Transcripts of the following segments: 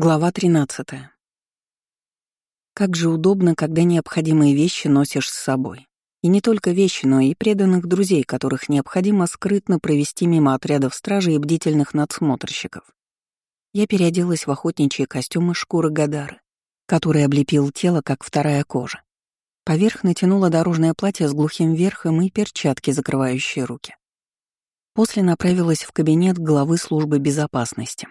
Глава 13. Как же удобно, когда необходимые вещи носишь с собой. И не только вещи, но и преданных друзей, которых необходимо скрытно провести мимо отрядов стражи и бдительных надсмотрщиков. Я переоделась в охотничьи костюмы шкуры Гадары, который облепил тело, как вторая кожа. Поверх натянула дорожное платье с глухим верхом и перчатки, закрывающие руки. После направилась в кабинет главы службы безопасности,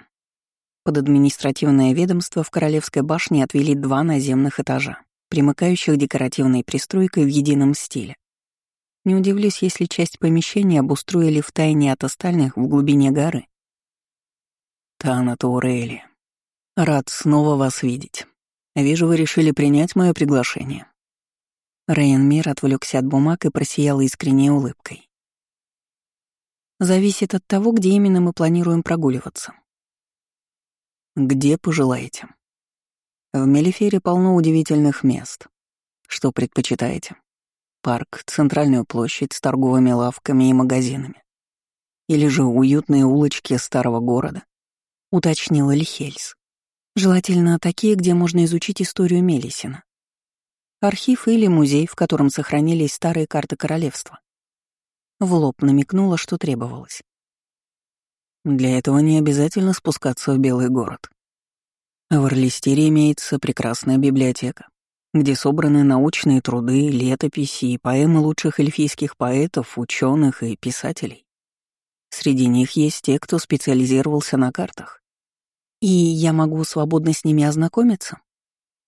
под административное ведомство в Королевской башне отвели два наземных этажа, примыкающих декоративной пристройкой в едином стиле. Не удивлюсь, если часть помещения обустроили в тайне от остальных в глубине горы. Тана Таурели, рад снова вас видеть. Вижу, вы решили принять мое приглашение. Рейн Мир отвлекся от бумаг и просиял искренней улыбкой. Зависит от того, где именно мы планируем прогуливаться. Где пожелаете. В Мелифере полно удивительных мест. Что предпочитаете? Парк, центральную площадь с торговыми лавками и магазинами. Или же уютные улочки старого города? Уточнил Эльхельс. Желательно такие, где можно изучить историю Мелисина. Архив или музей, в котором сохранились старые карты королевства. В лоб намекнула, что требовалось. Для этого не обязательно спускаться в Белый город. В Орлистере имеется прекрасная библиотека, где собраны научные труды, летописи и поэмы лучших эльфийских поэтов, ученых и писателей. Среди них есть те, кто специализировался на картах. И я могу свободно с ними ознакомиться?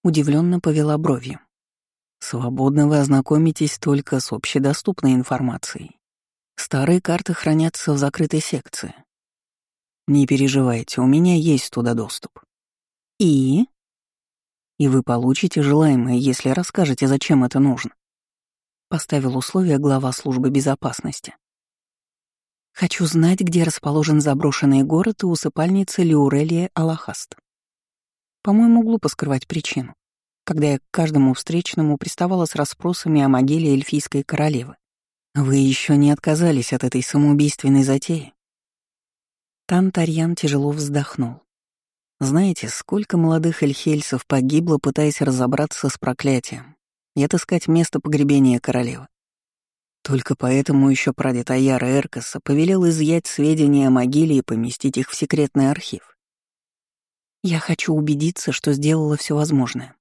Удивленно повела бровью. Свободно вы ознакомитесь только с общедоступной информацией. Старые карты хранятся в закрытой секции. Не переживайте, у меня есть туда доступ. И? И вы получите желаемое, если расскажете, зачем это нужно. Поставил условие глава службы безопасности. Хочу знать, где расположен заброшенный город и усыпальница Лиурелия Аллахаст. По-моему, глупо скрывать причину, когда я к каждому встречному приставала с расспросами о могиле эльфийской королевы. Вы еще не отказались от этой самоубийственной затеи? Тантарьян тяжело вздохнул. Знаете, сколько молодых эльхельсов погибло, пытаясь разобраться с проклятием и отыскать место погребения королевы. Только поэтому еще прадед Аяра Эркаса повелел изъять сведения о могиле и поместить их в секретный архив. Я хочу убедиться, что сделала все возможное.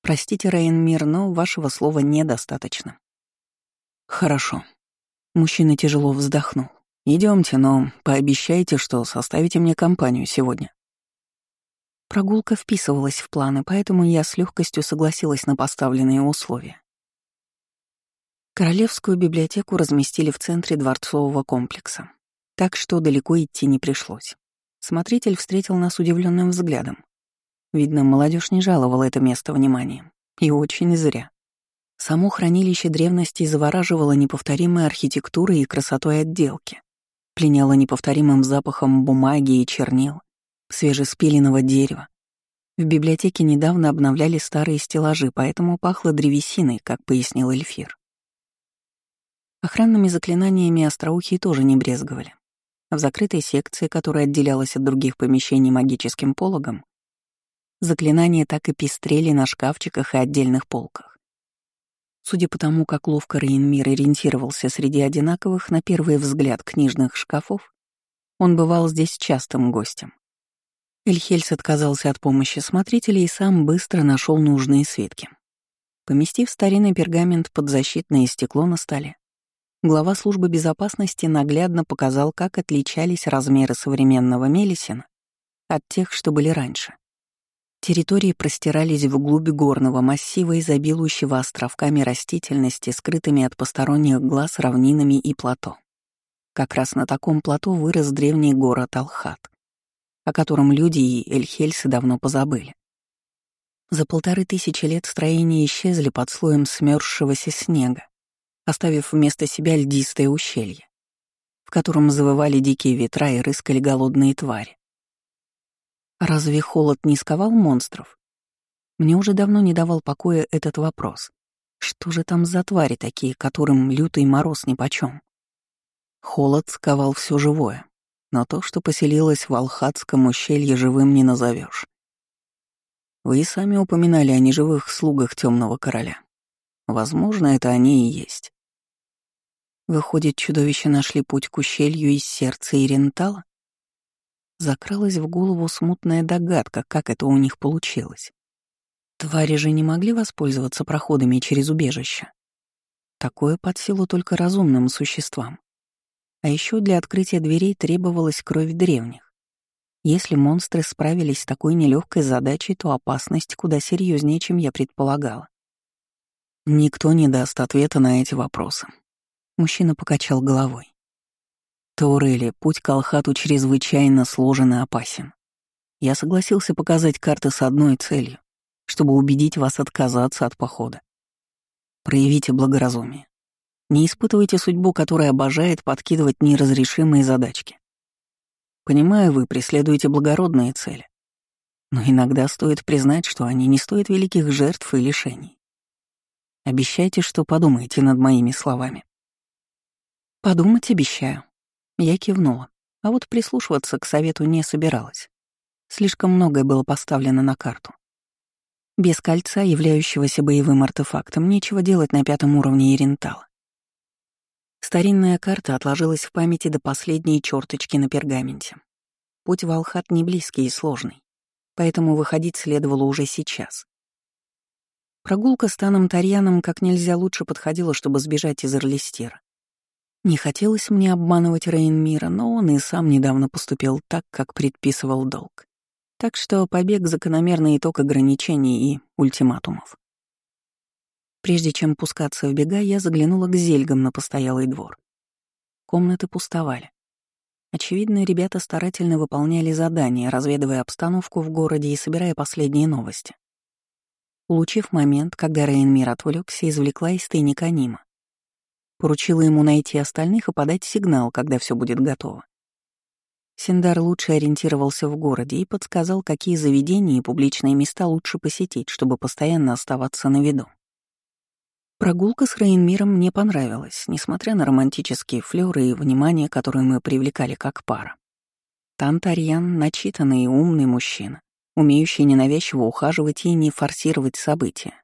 Простите, Рейнмир, но вашего слова недостаточно. Хорошо. Мужчина тяжело вздохнул. Идемте, но пообещайте, что составите мне компанию сегодня. Прогулка вписывалась в планы, поэтому я с легкостью согласилась на поставленные условия. Королевскую библиотеку разместили в центре дворцового комплекса, так что далеко идти не пришлось. Смотритель встретил нас удивленным взглядом. Видно, молодежь не жаловала это место вниманием. И очень зря. Само хранилище древности завораживало неповторимой архитектурой и красотой отделки, пленяло неповторимым запахом бумаги и чернил, свежеспиленного дерева. В библиотеке недавно обновляли старые стеллажи, поэтому пахло древесиной, как пояснил Эльфир. Охранными заклинаниями остроухие тоже не брезговали. В закрытой секции, которая отделялась от других помещений магическим пологом, заклинания так и пестрели на шкафчиках и отдельных полках. Судя по тому, как ловко Рейнмир ориентировался среди одинаковых, на первый взгляд, книжных шкафов, он бывал здесь частым гостем. Эльхельс отказался от помощи смотрителя и сам быстро нашел нужные свитки. Поместив старинный пергамент под защитное стекло на столе, глава службы безопасности наглядно показал, как отличались размеры современного Мелисина от тех, что были раньше. Территории простирались вглубь горного массива, изобилующего островками растительности, скрытыми от посторонних глаз равнинами и плато. Как раз на таком плато вырос древний город Алхат о котором люди и эльхельсы давно позабыли. За полторы тысячи лет строения исчезли под слоем смёрзшегося снега, оставив вместо себя льдистое ущелье, в котором завывали дикие ветра и рыскали голодные твари. Разве холод не сковал монстров? Мне уже давно не давал покоя этот вопрос. Что же там за твари такие, которым лютый мороз нипочём? Холод сковал все живое, но то, что поселилось в Алхатском ущелье, живым не назовешь. Вы и сами упоминали о неживых слугах темного короля. Возможно, это они и есть. Выходит, чудовища нашли путь к ущелью из сердца Ирентала? Закралась в голову смутная догадка, как это у них получилось. Твари же не могли воспользоваться проходами через убежище. Такое под силу только разумным существам. А еще для открытия дверей требовалась кровь древних. Если монстры справились с такой нелегкой задачей, то опасность куда серьезнее, чем я предполагала. Никто не даст ответа на эти вопросы. Мужчина покачал головой. Таурели, путь к Алхату чрезвычайно сложен и опасен. Я согласился показать карты с одной целью, чтобы убедить вас отказаться от похода. Проявите благоразумие. Не испытывайте судьбу, которая обожает подкидывать неразрешимые задачки. Понимаю, вы преследуете благородные цели. Но иногда стоит признать, что они не стоят великих жертв и лишений. Обещайте, что подумаете над моими словами. Подумать обещаю. Я кивнула, а вот прислушиваться к совету не собиралась. Слишком многое было поставлено на карту. Без кольца, являющегося боевым артефактом, нечего делать на пятом уровне Ирентала. Старинная карта отложилась в памяти до последней черточки на пергаменте. Путь в Алхат не близкий и сложный, поэтому выходить следовало уже сейчас. Прогулка с Таном Тарьяном как нельзя лучше подходила, чтобы сбежать из Эрлистера. Не хотелось мне обманывать Рейнмира, но он и сам недавно поступил так, как предписывал долг. Так что побег — закономерный итог ограничений и ультиматумов. Прежде чем пускаться в бега, я заглянула к зельгам на постоялый двор. Комнаты пустовали. Очевидно, ребята старательно выполняли задания, разведывая обстановку в городе и собирая последние новости. Улучив момент, когда Рейнмир отвлекся, извлекла из тайника Нима. Поручила ему найти остальных и подать сигнал, когда все будет готово. Синдар лучше ориентировался в городе и подсказал, какие заведения и публичные места лучше посетить, чтобы постоянно оставаться на виду. Прогулка с Рейнмиром мне понравилась, несмотря на романтические флёры и внимание, которое мы привлекали как пара. Тантарьян — начитанный и умный мужчина, умеющий ненавязчиво ухаживать и не форсировать события,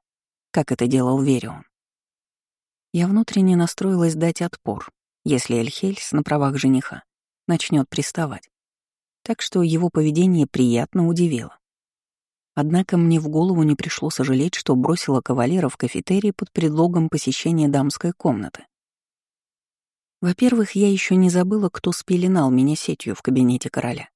как это делал Верион. Я внутренне настроилась дать отпор, если Эльхельс на правах жениха начнет приставать. Так что его поведение приятно удивило. Однако мне в голову не пришло сожалеть, что бросила кавалера в кафетерий под предлогом посещения дамской комнаты. Во-первых, я еще не забыла, кто спеленал меня сетью в кабинете короля.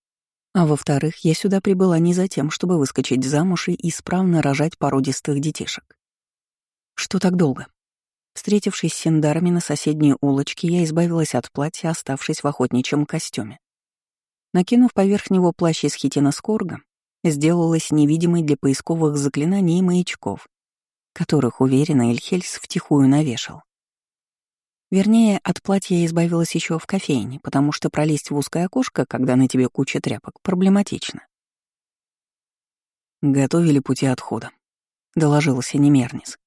А во-вторых, я сюда прибыла не за тем, чтобы выскочить замуж и исправно рожать породистых детишек. Что так долго? Встретившись с синдарами на соседней улочке, я избавилась от платья, оставшись в охотничьем костюме. Накинув поверх него плащ из хитина скорга, сделалась невидимой для поисковых заклинаний и маячков, которых, уверенно, Эльхельс втихую навешал. Вернее, от платья избавилась еще в кофейне, потому что пролезть в узкое окошко, когда на тебе куча тряпок, проблематично. «Готовили пути отхода», — доложился Немернис.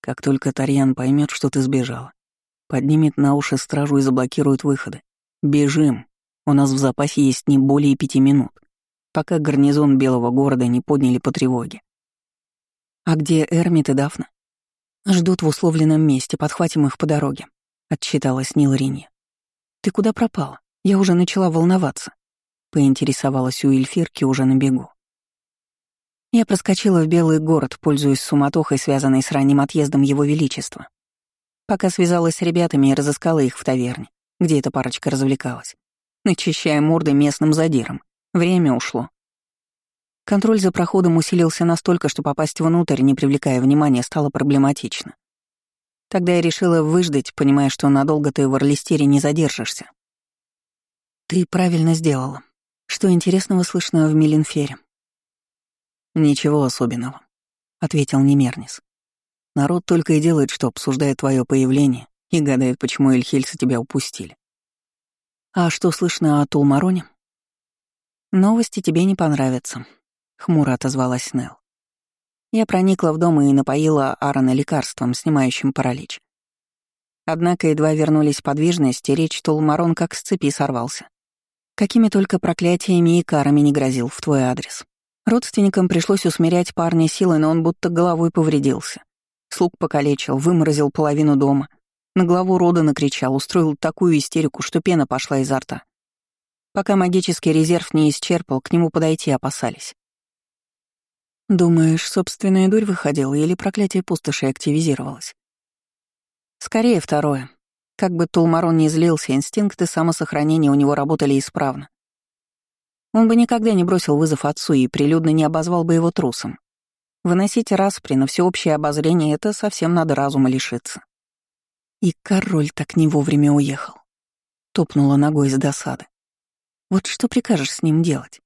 «Как только Тарьян поймет, что ты сбежала, поднимет на уши стражу и заблокирует выходы. Бежим. У нас в запасе есть не более пяти минут пока гарнизон Белого города не подняли по тревоге. «А где Эрмит и Дафна?» «Ждут в условленном месте, подхватим их по дороге», — отчиталась Нил Ринья. «Ты куда пропала? Я уже начала волноваться», — поинтересовалась у Эльфирки уже на бегу. Я проскочила в Белый город, пользуясь суматохой, связанной с ранним отъездом Его Величества. Пока связалась с ребятами и разыскала их в таверне, где эта парочка развлекалась, начищая морды местным задиром. Время ушло. Контроль за проходом усилился настолько, что попасть внутрь, не привлекая внимания, стало проблематично. Тогда я решила выждать, понимая, что надолго ты в Орлистере не задержишься. Ты правильно сделала. Что интересного слышно в Миленфере? Ничего особенного, ответил Немернис. Народ только и делает, что обсуждает твое появление и гадает, почему Эльхельцы тебя упустили. А что слышно о Тулмароне? «Новости тебе не понравятся», — хмуро отозвалась Нелл. Я проникла в дом и напоила Аарона лекарством, снимающим паралич. Однако едва вернулись подвижности, речь Толмарон как с цепи сорвался. Какими только проклятиями и карами не грозил в твой адрес. Родственникам пришлось усмирять парня силой, но он будто головой повредился. Слуг покалечил, выморозил половину дома. На главу рода накричал, устроил такую истерику, что пена пошла изо рта. Пока магический резерв не исчерпал, к нему подойти опасались. «Думаешь, собственная дурь выходила или проклятие пустоши активизировалось?» «Скорее второе. Как бы Тулмарон не злился, инстинкты самосохранения у него работали исправно. Он бы никогда не бросил вызов отцу и прилюдно не обозвал бы его трусом. Выносить распри на всеобщее обозрение — это совсем надо разума лишиться. И король так не вовремя уехал. Топнула ногой с досады. Вот что прикажешь с ним делать?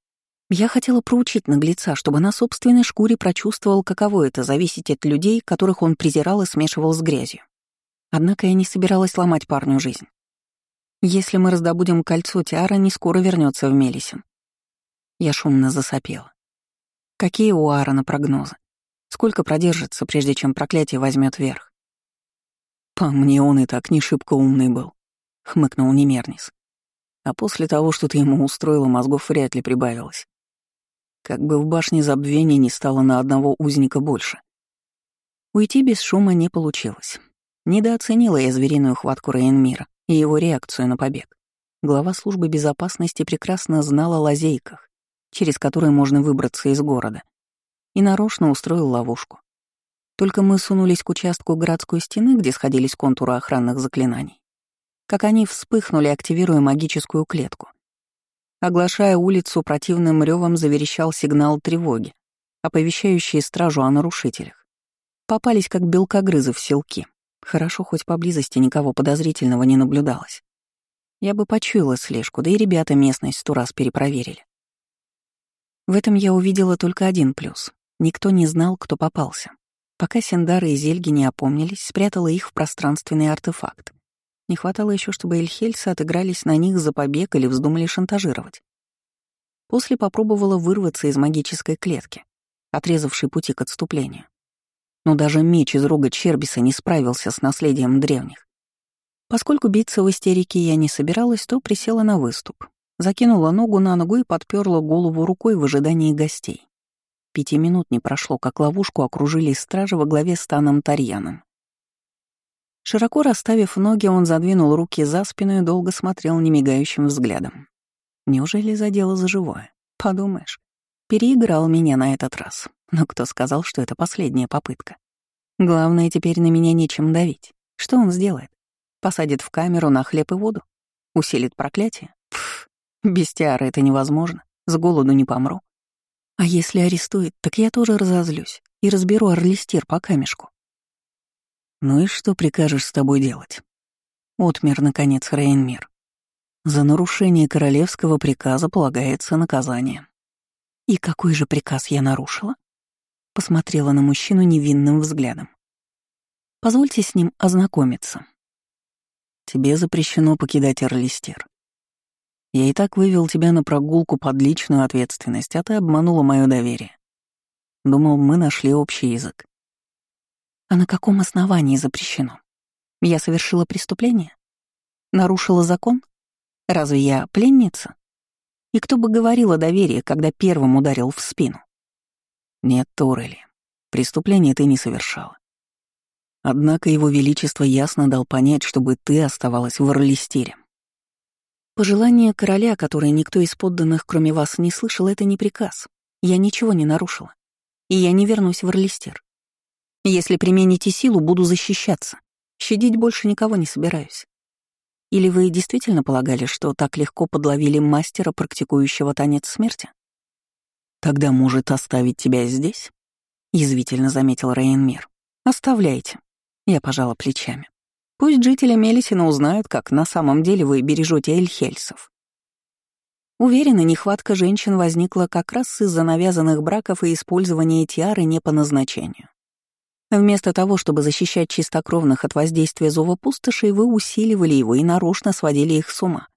Я хотела проучить наглеца, чтобы на собственной шкуре прочувствовал, каково это — зависеть от людей, которых он презирал и смешивал с грязью. Однако я не собиралась ломать парню жизнь. Если мы раздобудем кольцо, Тиара не скоро вернется в Мелисин. Я шумно засопела. Какие у Аарона прогнозы? Сколько продержится, прежде чем проклятие возьмет верх? По мне он и так не шибко умный был, хмыкнул Немернис. А после того, что ты ему устроила, мозгов вряд ли прибавилось. Как бы в башне забвения не стало на одного узника больше. Уйти без шума не получилось. Недооценила я звериную хватку Рейнмира и его реакцию на побег. Глава службы безопасности прекрасно знал о лазейках, через который можно выбраться из города, и нарочно устроил ловушку. Только мы сунулись к участку городской стены, где сходились контуры охранных заклинаний, как они вспыхнули, активируя магическую клетку. Оглашая улицу, противным ревом заверещал сигнал тревоги, оповещающий стражу о нарушителях. Попались как белкогрызы в селки. Хорошо, хоть поблизости никого подозрительного не наблюдалось. Я бы почуяла слежку, да и ребята местность сто раз перепроверили. В этом я увидела только один плюс. Никто не знал, кто попался. Пока Сендары и Зельги не опомнились, спрятала их в пространственный артефакт. Не хватало еще, чтобы эльхельцы отыгрались на них за побег или вздумали шантажировать. После попробовала вырваться из магической клетки, отрезавшей пути к отступлению. Но даже меч из рога Чербиса не справился с наследием древних. Поскольку биться в истерике я не собиралась, то присела на выступ, Закинула ногу на ногу и подперла голову рукой в ожидании гостей. Пяти минут не прошло, как ловушку окружили стражи во главе с Таном Тарьяном. Широко расставив ноги, он задвинул руки за спину и долго смотрел немигающим взглядом. Неужели задело за живое? Подумаешь. Переиграл меня на этот раз. Но кто сказал, что это последняя попытка? Главное, теперь на меня нечем давить. Что он сделает? Посадит в камеру на хлеб и воду? Усилит проклятие? Без тиары это невозможно, с голоду не помру. А если арестует, так я тоже разозлюсь и разберу орлистер по камешку. Ну и что прикажешь с тобой делать? Отмер, наконец, Рейнмир. За нарушение королевского приказа полагается наказание. И какой же приказ я нарушила? Посмотрела на мужчину невинным взглядом. Позвольте с ним ознакомиться. Тебе запрещено покидать Орлистер. Я и так вывел тебя на прогулку под личную ответственность, а ты обманула мое доверие. Думал, мы нашли общий язык. А на каком основании запрещено? Я совершила преступление? Нарушила закон? Разве я пленница? И кто бы говорил о доверии, когда первым ударил в спину? Нет, Торели, преступление ты не совершала. Однако его величество ясно дал понять, чтобы ты оставалась в Орлистере. Пожелание короля, которое никто из подданных, кроме вас, не слышал, это не приказ. Я ничего не нарушила. И я не вернусь в Орлистер. Если примените силу, буду защищаться. Щадить больше никого не собираюсь. Или вы действительно полагали, что так легко подловили мастера, практикующего танец смерти? Тогда может оставить тебя здесь? Язвительно заметил Рейнмир. Оставляйте. Я пожала плечами. Пусть жители Мелисина узнают, как на самом деле вы бережете эльхельсов. Уверена, нехватка женщин возникла как раз из-за навязанных браков и использования тиары не по назначению. Вместо того, чтобы защищать чистокровных от воздействия зова пустошей, вы усиливали его и нарочно сводили их с ума.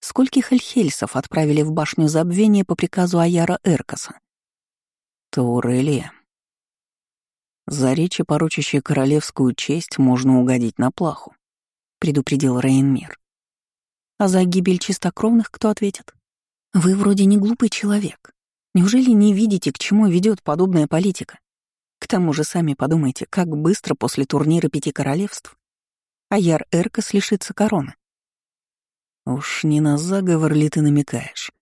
Скольких эльхельсов отправили в башню забвения по приказу Аяра Эркаса? Таурелия, за речи, порочащие королевскую честь, можно угодить на плаху, предупредил Рейнмир. А за гибель чистокровных кто ответит? Вы вроде не глупый человек. Неужели не видите, к чему ведет подобная политика? К тому же сами подумайте, как быстро после турнира Пяти Королевств Аяр Эркас лишится короны. Уж не на заговор ли ты намекаешь?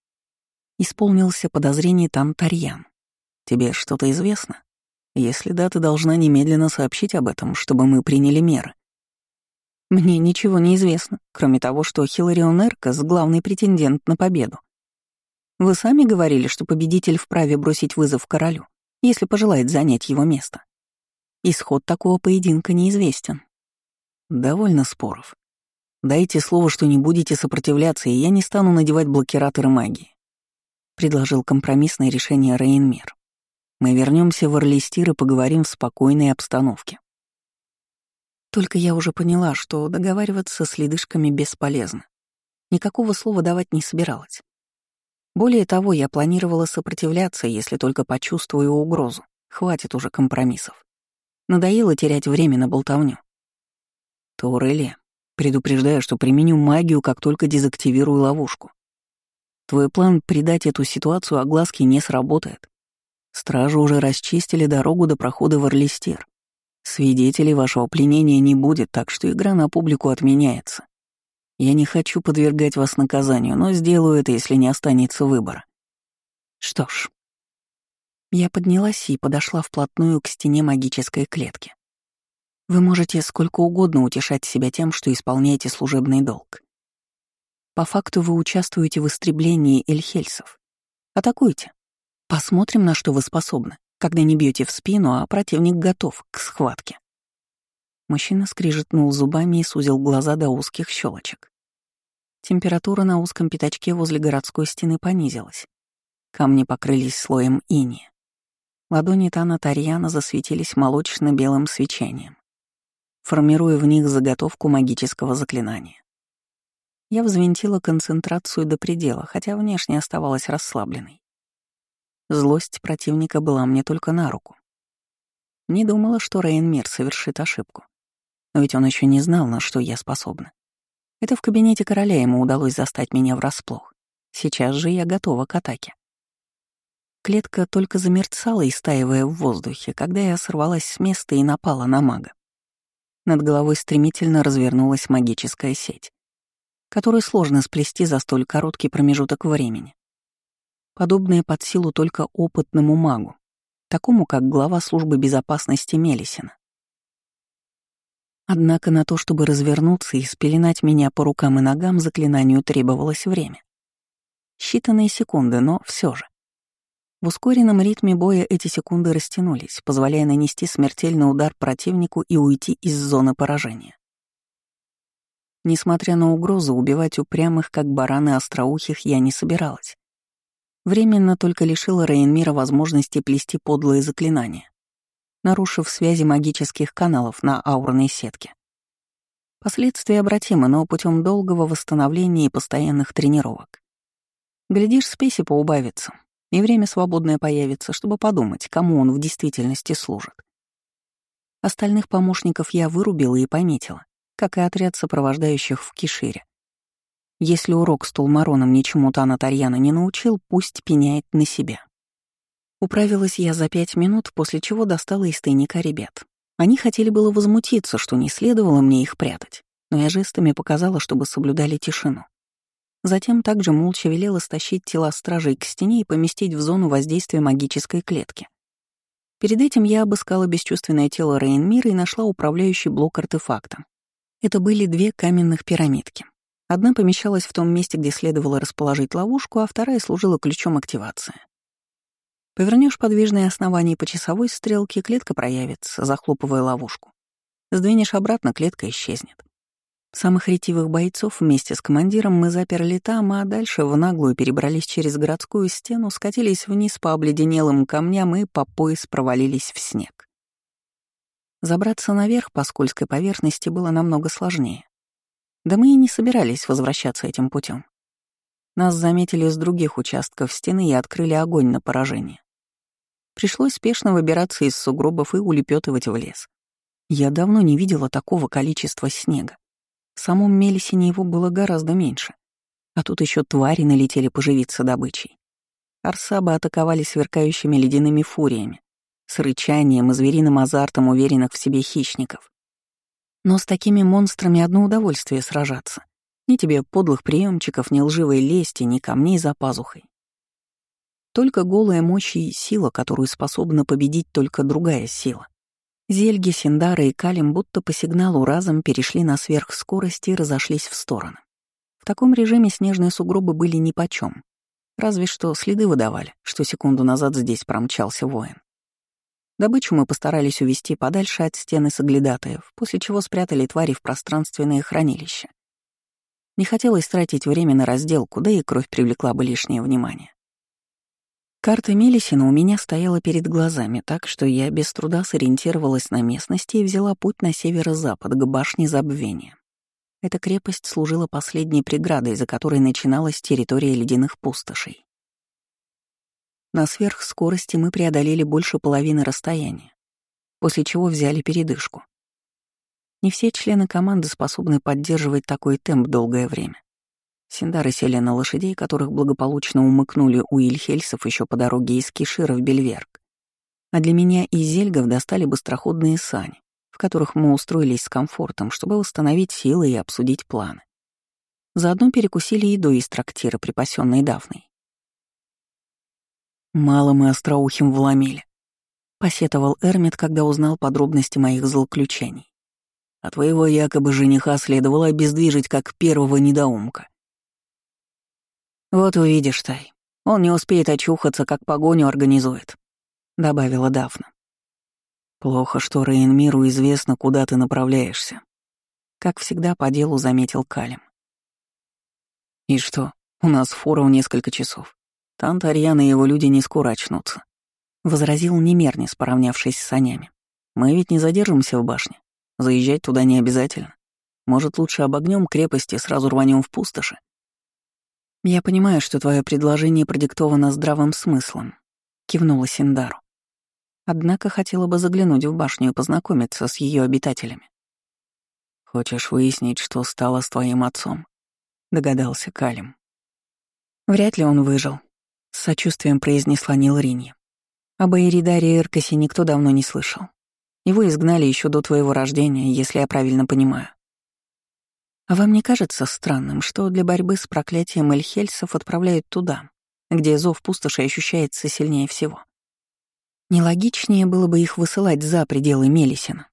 Исполнился подозрение там. Тебе что-то известно? Если да, ты должна немедленно сообщить об этом, чтобы мы приняли меры. Мне ничего не известно, кроме того, что Хиларион Эркас — главный претендент на победу. Вы сами говорили, что победитель вправе бросить вызов королю, если пожелает занять его место. Исход такого поединка неизвестен. Довольно споров. Дайте слово, что не будете сопротивляться, и я не стану надевать блокираторы магии. Предложил компромиссное решение Рейнмир. Мы вернемся в Орлистир и поговорим в спокойной обстановке. Только я уже поняла, что договариваться с ледышками бесполезно. Никакого слова давать не собиралась. Более того, я планировала сопротивляться, если только почувствую угрозу. Хватит уже компромиссов. Надоело терять время на болтовню. Таурелия, предупреждаю, что применю магию, как только дезактивирую ловушку. Твой план придать эту ситуацию огласке не сработает. Стражи уже расчистили дорогу до прохода в Орлистер. Свидетелей вашего пленения не будет, так что игра на публику отменяется. Я не хочу подвергать вас наказанию, но сделаю это, если не останется выбора. Что ж. Я поднялась и подошла вплотную к стене магической клетки. Вы можете сколько угодно утешать себя тем, что исполняете служебный долг. По факту вы участвуете в истреблении эльхельсов. Атакуйте. Посмотрим, на что вы способны, когда не бьете в спину, а противник готов к схватке. Мужчина скрижетнул зубами и сузил глаза до узких щелочек. Температура на узком пятачке возле городской стены понизилась. Камни покрылись слоем ини. Ладони Тана Тарьяна засветились молочно-белым свечением формируя в них заготовку магического заклинания. Я взвинтила концентрацию до предела, хотя внешне оставалась расслабленной. Злость противника была мне только на руку. Не думала, что Рейнмир совершит ошибку. Но ведь он еще не знал, на что я способна. Это в кабинете короля ему удалось застать меня врасплох. Сейчас же я готова к атаке. Клетка только замерцала, истаивая в воздухе, когда я сорвалась с места и напала на мага. Над головой стремительно развернулась магическая сеть, которую сложно сплести за столь короткий промежуток времени. Подобное под силу только опытному магу, такому как глава службы безопасности Мелисина. Однако на то, чтобы развернуться и спеленать меня по рукам и ногам, заклинанию требовалось время. Считанные секунды, но все же. В ускоренном ритме боя эти секунды растянулись, позволяя нанести смертельный удар противнику и уйти из зоны поражения. Несмотря на угрозу, убивать упрямых, как бараны остроухих, я не собиралась. Временно только лишила Рейнмира возможности плести подлые заклинания, нарушив связи магических каналов на аурной сетке. Последствия обратимы, но путем долгого восстановления и постоянных тренировок. Глядишь, спеси поубавится, и время свободное появится, чтобы подумать, кому он в действительности служит. Остальных помощников я вырубила и пометила, как и отряд сопровождающих в Кишире. Если урок с Тулмароном ничему Тана Тарьяна не научил, пусть пеняет на себя. Управилась я за пять минут, после чего достала из тайника ребят. Они хотели было возмутиться, что не следовало мне их прятать, но я жестами показала, чтобы соблюдали тишину. Затем также молча велела стащить тела стражей к стене и поместить в зону воздействия магической клетки. Перед этим я обыскала бесчувственное тело Рейнмира и нашла управляющий блок артефактом. Это были две каменных пирамидки. Одна помещалась в том месте, где следовало расположить ловушку, а вторая служила ключом активации. Повернешь подвижное основание по часовой стрелке, клетка проявится, захлопывая ловушку. Сдвинешь обратно, клетка исчезнет. Самых ретивых бойцов вместе с командиром мы заперли там, а дальше в наглую перебрались через городскую стену, скатились вниз по обледенелым камням и по пояс провалились в снег. Забраться наверх по скользкой поверхности было намного сложнее. Да мы и не собирались возвращаться этим путем. Нас заметили с других участков стены и открыли огонь на поражение. Пришлось спешно выбираться из сугробов и улепетывать в лес. Я давно не видела такого количества снега. В самом Мелисине его было гораздо меньше. А тут еще твари налетели поживиться добычей. Арсабы атаковали сверкающими ледяными фуриями, с рычанием и звериным азартом уверенных в себе хищников. Но с такими монстрами одно удовольствие сражаться. Ни тебе подлых приемчиков, ни лживой лести, ни камней за пазухой. Только голая мощь и сила, которую способна победить только другая сила. Зельги, Синдара и Калим будто по сигналу разом перешли на сверхскорость и разошлись в стороны. В таком режиме снежные сугробы были нипочем. Разве что следы выдавали, что секунду назад здесь промчался воин. Добычу мы постарались увести подальше от стены соглядатаев, после чего спрятали твари в пространственное хранилище. Не хотелось тратить время на разделку, да и кровь привлекла бы лишнее внимание. Карта Мелисина у меня стояла перед глазами, так что я без труда сориентировалась на местности и взяла путь на северо-запад к башне Забвения. Эта крепость служила последней преградой, за которой начиналась территория ледяных пустошей. На сверхскорости мы преодолели больше половины расстояния, после чего взяли передышку. Не все члены команды способны поддерживать такой темп долгое время. Синдары сели на лошадей, которых благополучно умыкнули у Ильхельсов еще по дороге из Кишира в Бельверк. А для меня и Зельгов достали быстроходные сани, в которых мы устроились с комфортом, чтобы восстановить силы и обсудить планы. Заодно перекусили едой из трактира, припасенной Дафной. «Мало мы остроухим вломили», — посетовал Эрмит, когда узнал подробности моих злоключений. «А твоего якобы жениха следовало обездвижить как первого недоумка. «Вот увидишь, Тай. Он не успеет очухаться, как погоню организует», — добавила Дафна. «Плохо, что Рейнмиру известно, куда ты направляешься», — как всегда по делу заметил Калим. «И что, у нас фора в несколько часов. Тант Арьян и его люди не скоро очнутся», — возразил Немернис, поравнявшись с санями. «Мы ведь не задержимся в башне. Заезжать туда не обязательно. Может, лучше обогнем крепости и сразу рванем в пустоши?» «Я понимаю, что твое предложение продиктовано здравым смыслом», — кивнула Синдару. «Однако хотела бы заглянуть в башню и познакомиться с ее обитателями». «Хочешь выяснить, что стало с твоим отцом?» — догадался Калим. «Вряд ли он выжил», — с сочувствием произнесла Нилринья. Об Эридаре Иркасе никто давно не слышал. Его изгнали еще до твоего рождения, если я правильно понимаю. А вам не кажется странным, что для борьбы с проклятием эльхельсов отправляют туда, где зов пустоши ощущается сильнее всего? Нелогичнее было бы их высылать за пределы Мелисина.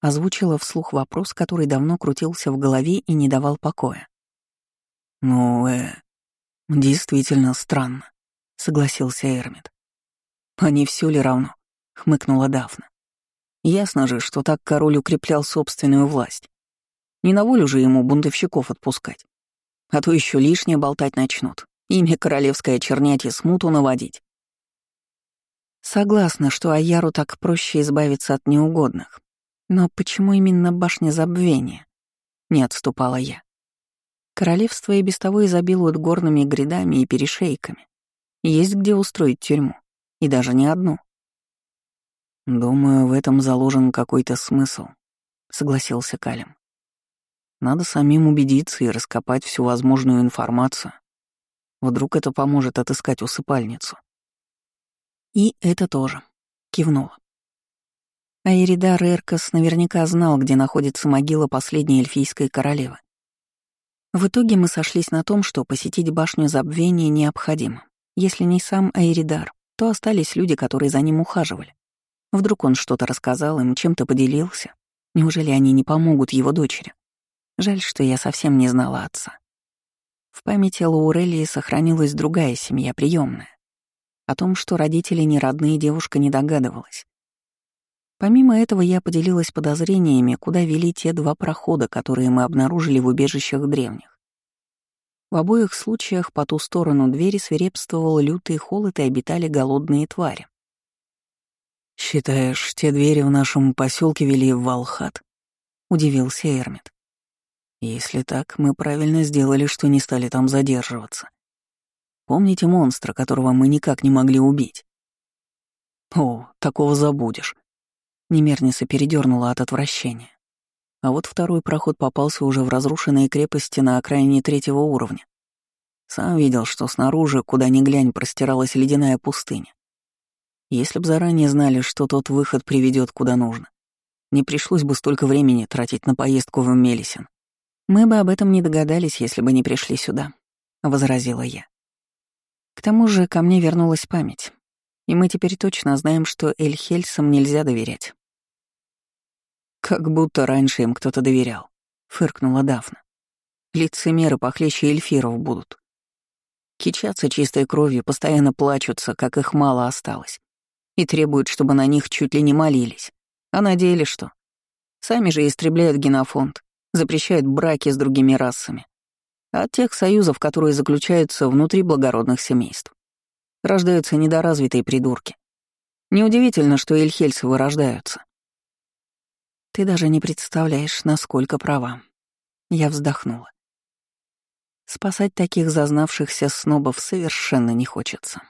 Озвучила вслух вопрос, который давно крутился в голове и не давал покоя. «Ну, э, действительно странно», — согласился Эрмит. «А не все ли равно?» — хмыкнула Дафна. «Ясно же, что так король укреплял собственную власть. Не на волю же ему бунтовщиков отпускать. А то еще лишнее болтать начнут. Имя королевское чернять и смуту наводить. Согласна, что Аяру так проще избавиться от неугодных. Но почему именно башня забвения? Не отступала я. Королевство и без того изобилует горными грядами и перешейками. Есть где устроить тюрьму. И даже не одну. «Думаю, в этом заложен какой-то смысл», — согласился Калим. Надо самим убедиться и раскопать всю возможную информацию. Вдруг это поможет отыскать усыпальницу. И это тоже. Кивнула. А Эридар Эркас наверняка знал, где находится могила последней эльфийской королевы. В итоге мы сошлись на том, что посетить башню забвения необходимо. Если не сам Айридар, то остались люди, которые за ним ухаживали. Вдруг он что-то рассказал им, чем-то поделился. Неужели они не помогут его дочери? Жаль, что я совсем не знала отца. В памяти Лаурелии сохранилась другая семья, приемная. О том, что родители не родные, девушка не догадывалась. Помимо этого, я поделилась подозрениями, куда вели те два прохода, которые мы обнаружили в убежищах древних. В обоих случаях по ту сторону двери свирепствовал лютый холод и обитали голодные твари. «Считаешь, те двери в нашем поселке вели в Валхат?» — удивился Эрмит. Если так, мы правильно сделали, что не стали там задерживаться. Помните монстра, которого мы никак не могли убить? О, такого забудешь. Немерниса передернула от отвращения. А вот второй проход попался уже в разрушенные крепости на окраине третьего уровня. Сам видел, что снаружи, куда ни глянь, простиралась ледяная пустыня. Если б заранее знали, что тот выход приведет куда нужно, не пришлось бы столько времени тратить на поездку в Мелисин. Мы бы об этом не догадались, если бы не пришли сюда, — возразила я. К тому же ко мне вернулась память, и мы теперь точно знаем, что Эльхельсам нельзя доверять. «Как будто раньше им кто-то доверял», — фыркнула Дафна. «Лицемеры похлеще эльфиров будут. Кичатся чистой кровью, постоянно плачутся, как их мало осталось, и требуют, чтобы на них чуть ли не молились. А на деле что? Сами же истребляют генофонд, запрещают браки с другими расами от тех союзов, которые заключаются внутри благородных семейств. Рождаются недоразвитые придурки. Неудивительно, что эльхельсы вырождаются. Ты даже не представляешь, насколько права. Я вздохнула. Спасать таких зазнавшихся снобов совершенно не хочется.